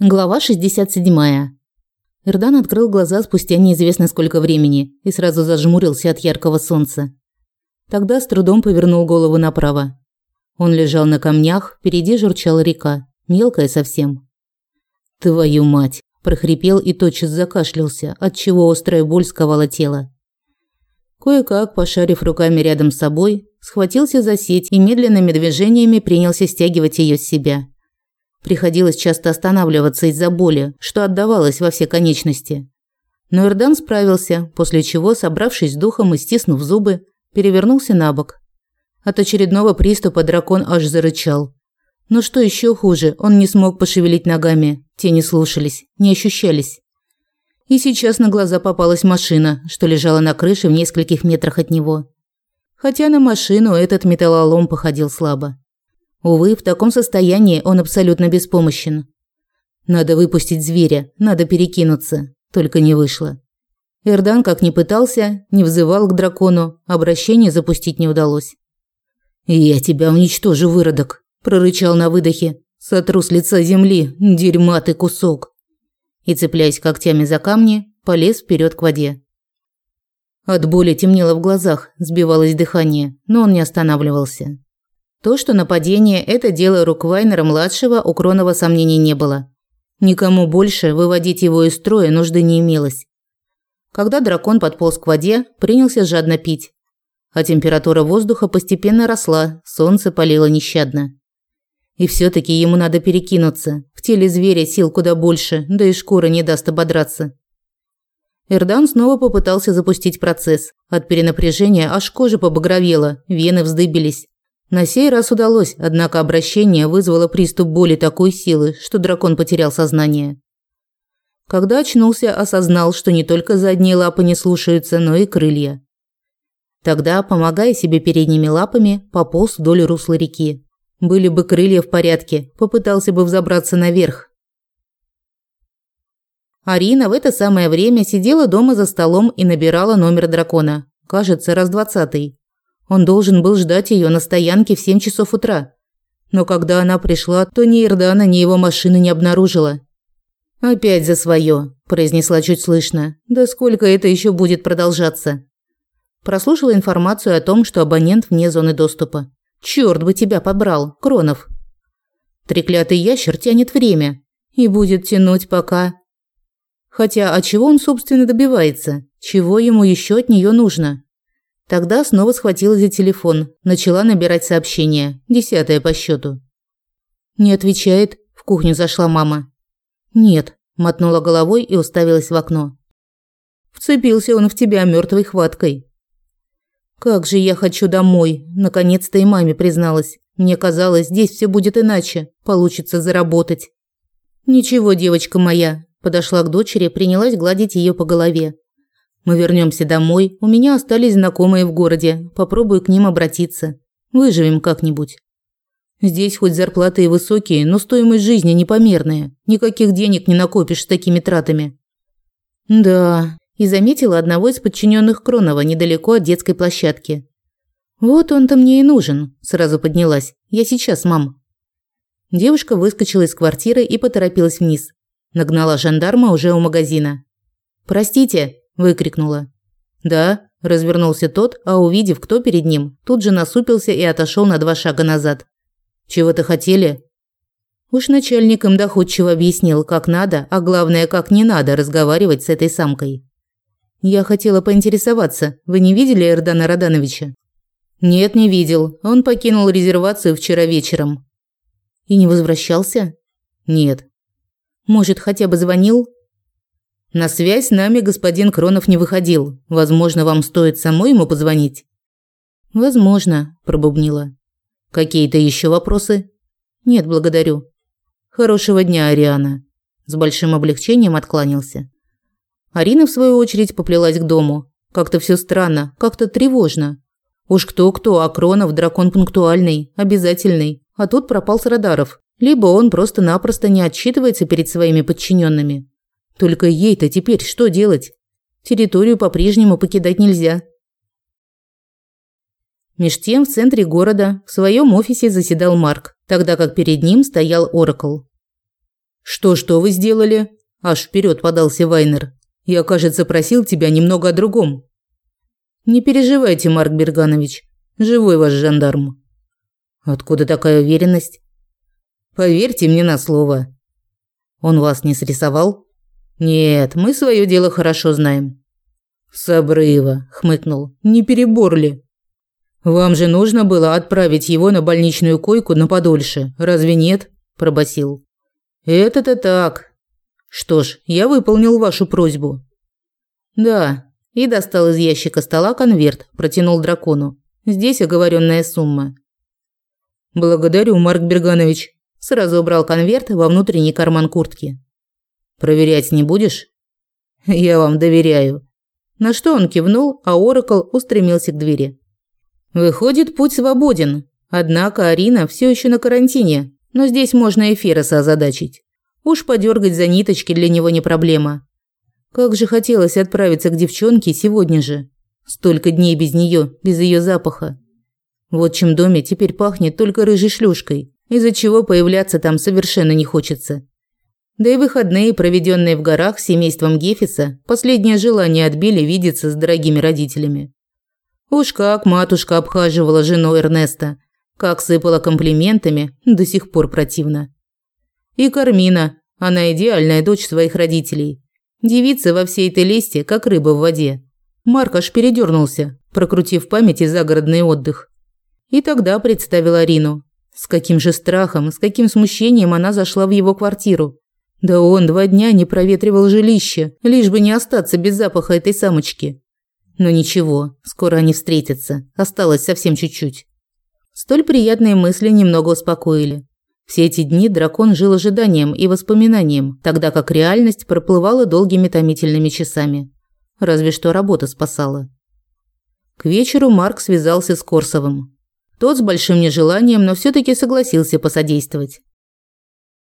Глава 67. Эрдан открыл глаза спустя неизвестно сколько времени и сразу зажмурился от яркого солнца. Тогда с трудом повернул голову направо. Он лежал на камнях, впереди журчала река, мелкая совсем. «Твою мать!» – прохрипел и тотчас закашлялся, отчего острая боль сковала тело. Кое-как, пошарив руками рядом с собой, схватился за сеть и медленными движениями принялся стягивать ее с себя. Приходилось часто останавливаться из-за боли, что отдавалось во все конечности. Но Эрдан справился, после чего, собравшись с духом и стиснув зубы, перевернулся на бок. От очередного приступа дракон аж зарычал. Но что еще хуже, он не смог пошевелить ногами, те не слушались, не ощущались. И сейчас на глаза попалась машина, что лежала на крыше в нескольких метрах от него. Хотя на машину этот металлолом походил слабо. Увы, в таком состоянии он абсолютно беспомощен. Надо выпустить зверя, надо перекинуться, только не вышло. Эрдан как ни пытался, не взывал к дракону, обращение запустить не удалось. «Я тебя уничтожу, выродок», – прорычал на выдохе. «Сотру с лица земли, дерьма ты кусок». И, цепляясь когтями за камни, полез вперед к воде. От боли темнело в глазах, сбивалось дыхание, но он не останавливался. То, что нападение – это дело рук Вайнера-младшего, у Кронова сомнений не было. Никому больше выводить его из строя нужды не имелось. Когда дракон подполз к воде, принялся жадно пить. А температура воздуха постепенно росла, солнце палило нещадно. И все таки ему надо перекинуться. В теле зверя сил куда больше, да и шкура не даст ободраться. Эрдан снова попытался запустить процесс. От перенапряжения аж кожа побагровела, вены вздыбились. На сей раз удалось, однако обращение вызвало приступ боли такой силы, что дракон потерял сознание. Когда очнулся, осознал, что не только задние лапы не слушаются, но и крылья. Тогда, помогая себе передними лапами, пополз вдоль русла реки. Были бы крылья в порядке, попытался бы взобраться наверх. Арина в это самое время сидела дома за столом и набирала номер дракона. Кажется, раз двадцатый. Он должен был ждать ее на стоянке в 7 часов утра. Но когда она пришла, то ни Ирдана, ни его машины не обнаружила. «Опять за свое», – произнесла чуть слышно. «Да сколько это еще будет продолжаться?» Прослушала информацию о том, что абонент вне зоны доступа. «Чёрт бы тебя побрал, Кронов!» Треклятый ящер тянет время. И будет тянуть пока... Хотя, а чего он, собственно, добивается? Чего ему еще от нее нужно? Тогда снова схватила за телефон, начала набирать сообщение, десятое по счету. Не отвечает, в кухню зашла мама. Нет, мотнула головой и уставилась в окно. Вцепился он в тебя мертвой хваткой. Как же я хочу домой, наконец-то и маме призналась. Мне казалось, здесь все будет иначе, получится заработать. Ничего, девочка моя, подошла к дочери, принялась гладить ее по голове. Мы вернемся домой, у меня остались знакомые в городе, попробую к ним обратиться. Выживем как-нибудь. Здесь хоть зарплаты и высокие, но стоимость жизни непомерная. Никаких денег не накопишь с такими тратами. Да, и заметила одного из подчиненных Кронова недалеко от детской площадки. Вот он-то мне и нужен, сразу поднялась. Я сейчас, мам. Девушка выскочила из квартиры и поторопилась вниз. Нагнала жандарма уже у магазина. Простите, выкрикнула. "Да", развернулся тот, а увидев, кто перед ним, тут же насупился и отошел на два шага назад. "Чего-то хотели?" Уж начальник им доходчиво объяснил, как надо, а главное, как не надо разговаривать с этой самкой. Я хотела поинтересоваться, вы не видели Эрдана Радановича? Нет, не видел. Он покинул резервацию вчера вечером. И не возвращался? Нет. Может, хотя бы звонил? На связь с нами господин Кронов не выходил. Возможно, вам стоит самой ему позвонить. Возможно, пробубнила. Какие-то еще вопросы? Нет, благодарю. Хорошего дня, Ариана. С большим облегчением откланялся. Арина в свою очередь поплелась к дому. Как-то все странно, как-то тревожно. Уж кто-кто, а Кронов дракон пунктуальный, обязательный. А тут пропал с радаров. Либо он просто-напросто не отчитывается перед своими подчиненными, только ей-то теперь что делать? Территорию по-прежнему покидать нельзя. Меж тем в центре города в своем офисе заседал Марк, тогда как перед ним стоял Оракл. Что-что вы сделали? Аж вперед подался Вайнер. Я, кажется, просил тебя немного о другом. Не переживайте, Марк Берганович. Живой ваш жандарм. Откуда такая уверенность? Поверьте мне на слово. Он вас не срисовал? Нет, мы свое дело хорошо знаем. С обрыва, хмыкнул. Не перебор ли? Вам же нужно было отправить его на больничную койку на подольше, разве нет? пробасил. Это-то так. Что ж, я выполнил вашу просьбу. Да, и достал из ящика стола конверт, протянул дракону. Здесь оговоренная сумма. Благодарю, Марк Берганович. Сразу убрал конверт во внутренний карман куртки. Проверять не будешь? Я вам доверяю. На что он кивнул, а Оракл устремился к двери. Выходит, путь свободен. Однако Арина все еще на карантине, но здесь можно Эфироса озадачить. Уж подергать за ниточки для него не проблема. Как же хотелось отправиться к девчонке сегодня же. Столько дней без нее, без ее запаха. В отчим доме теперь пахнет только рыжей шлюшкой, из-за чего появляться там совершенно не хочется. Да и выходные, проведенные в горах с семейством Гефиса, последнее желание отбили видеться с дорогими родителями. Уж как матушка обхаживала жену Эрнеста, как сыпала комплиментами, до сих пор противно. И Кармина, она идеальная дочь своих родителей. Девица во всей этой лесте, как рыба в воде. Марк аж передернулся, прокрутив в памяти загородный отдых. И тогда представил Арину. С каким же страхом, с каким смущением она зашла в его квартиру. Да он два дня не проветривал жилище, лишь бы не остаться без запаха этой самочки. Но ничего, скоро они встретятся, осталось совсем чуть-чуть. Столь приятные мысли немного успокоили. Все эти дни дракон жил ожиданием и воспоминанием, тогда как реальность проплывала долгими томительными часами. Разве что работа спасала. К вечеру Марк связался с Корсовым. Тот с большим нежеланием, но все таки согласился посодействовать.